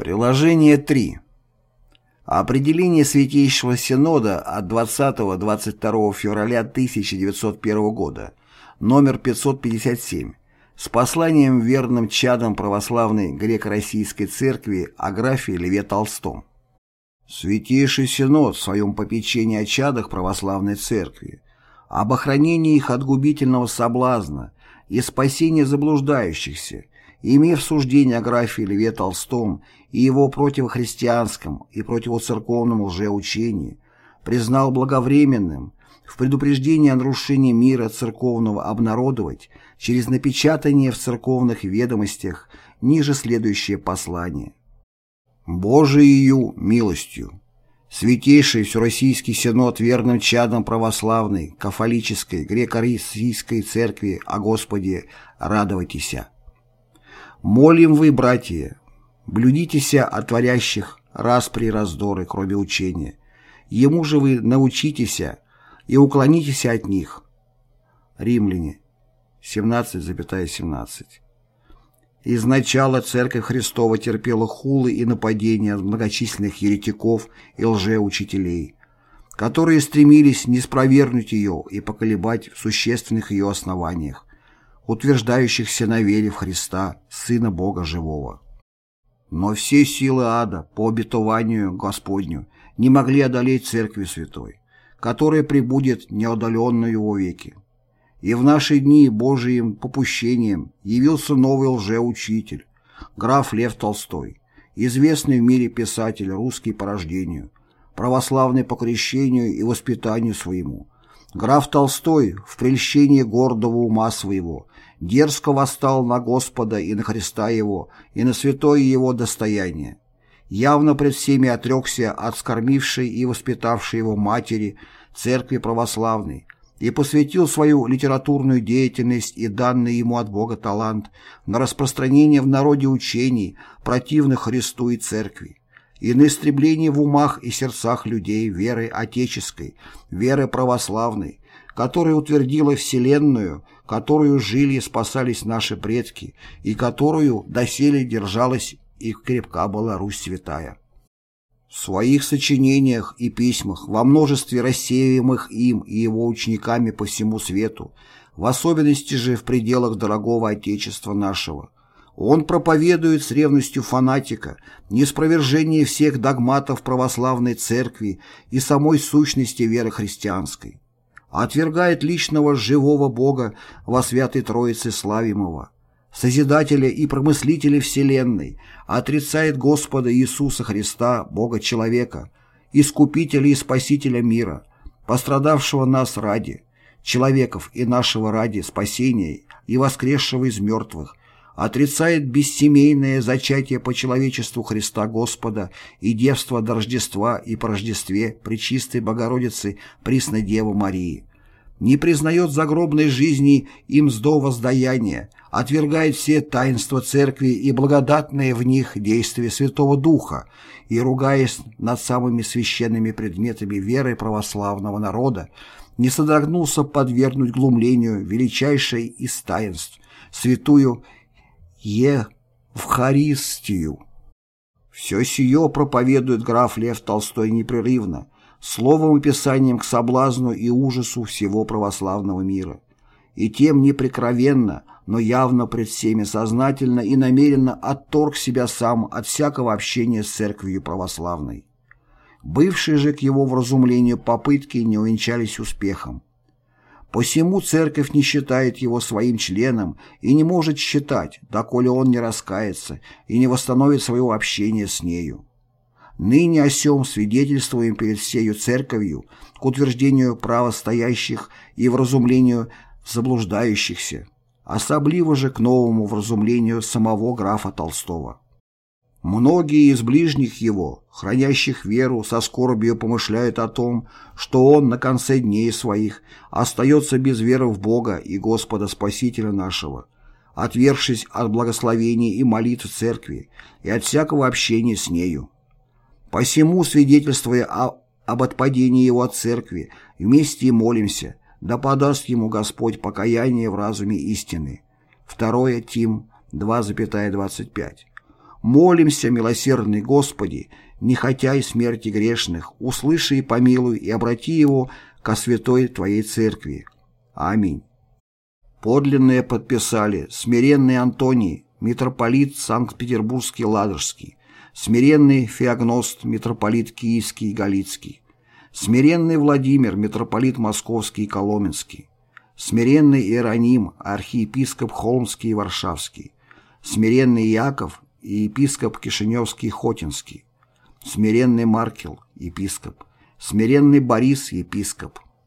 Приложение 3. Определение Святейшего Синода от 20-22 февраля 1901 года, номер 557, с посланием верным чадам православной греко-российской церкви о графе Леве Толстом. Святейший Синод в своем попечении о чадах православной церкви, об охранении их от губительного соблазна и спасении заблуждающихся, имев суждение о графе Льве Толстом и его противохристианском и противоцерковном лжеучении, признал благовременным в предупреждении о нарушении мира церковного обнародовать через напечатание в церковных ведомостях ниже следующее послание. «Божиею милостью, Святейший Всероссийский Синод верным чадом православной, кафолической, греко-российской церкви о Господе радовайтеся. Молим вы, братья, блюдитеся от творящих распри раздоры, кроме учения. Ему же вы научитеся и уклонитесь от них. Римляне 17,17. 17. Изначало Церковь Христова терпела хулы и нападения многочисленных еретиков и лжеучителей, которые стремились не спровергнуть ее и поколебать в существенных ее основаниях, утверждающихся на вере в Христа, Сына Бога Живого. Но все силы ада по обетованию Господню не могли одолеть Церкви Святой, которая пребудет неудаленную во веки. И в наши дни Божиим попущением явился новый лжеучитель, граф Лев Толстой, известный в мире писатель русский по рождению, православный по крещению и воспитанию своему. Граф Толстой в прельщении гордого ума своего дерзко восстал на Господа и на Христа Его, и на святое Его достояние. Явно пред всеми отрекся от скормившей и воспитавшей его матери, церкви православной, и посвятил свою литературную деятельность и данный ему от Бога талант на распространение в народе учений, противных Христу и Церкви, и на истребление в умах и сердцах людей веры отеческой, веры православной, которая утвердила Вселенную, которую жили и спасались наши предки, и которую доселе держалась и крепка была Русь святая. В своих сочинениях и письмах, во множестве рассеиваемых им и его учениками по всему свету, в особенности же в пределах дорогого Отечества нашего, он проповедует с ревностью фанатика неспровержение всех догматов православной церкви и самой сущности веры христианской, отвергает личного живого Бога во Святой Троице Славимого, Созидателя и Промыслителя Вселенной, отрицает Господа Иисуса Христа, Бога-человека, Искупителя и Спасителя мира, пострадавшего нас ради, человеков и нашего ради спасения и воскресшего из мертвых, отрицает бессемейное зачатие по человечеству Христа Господа и девство до Рождества и по Рождестве Пречистой Богородицы Пресной Девы Марии, не признает загробной жизни им сдо воздаяния, отвергает все таинства Церкви и благодатные в них действия Святого Духа и, ругаясь над самыми священными предметами веры православного народа, не содрогнулся подвергнуть глумлению величайшей из таинств, святую Евхаристию. Все сие проповедует граф Лев Толстой непрерывно, словом и писанием к соблазну и ужасу всего православного мира. И тем неприкровенно, но явно пред всеми сознательно и намеренно отторг себя сам от всякого общения с церковью православной. Бывшие же к его вразумлению попытки не увенчались успехом. Посему церковь не считает его своим членом и не может считать, доколе он не раскается и не восстановит своего общения с нею. Ныне о сем свидетельствуем перед всею церковью к утверждению права стоящих и вразумлению заблуждающихся, особливо же к новому вразумлению самого графа Толстого. Многие из ближних его, хранящих веру, со скорбью помышляют о том, что он на конце дней своих остается без веры в Бога и Господа Спасителя нашего, отвергшись от благословений и молитв церкви и от всякого общения с нею. Посему, свидетельствуя о, об отпадении его от церкви, вместе и молимся, да подаст ему Господь покаяние в разуме истины. 2 Тим 2,25 Молимся, милосердный Господи, не хотя и смерти грешных, услыши и помилуй и обрати его ко святой Твоей Церкви. Аминь. Подлинные подписали смиренный Антоний, митрополит Санкт-Петербургский Ладожский, смиренный Феогност, митрополит Киевский и Галицкий, смиренный Владимир, митрополит Московский и Коломенский, смиренный Иероним, архиепископ Холмский и Варшавский, смиренный Яков и епископ Кишиневский Хотинский, смиренный Маркел, епископ, смиренный Борис, епископ,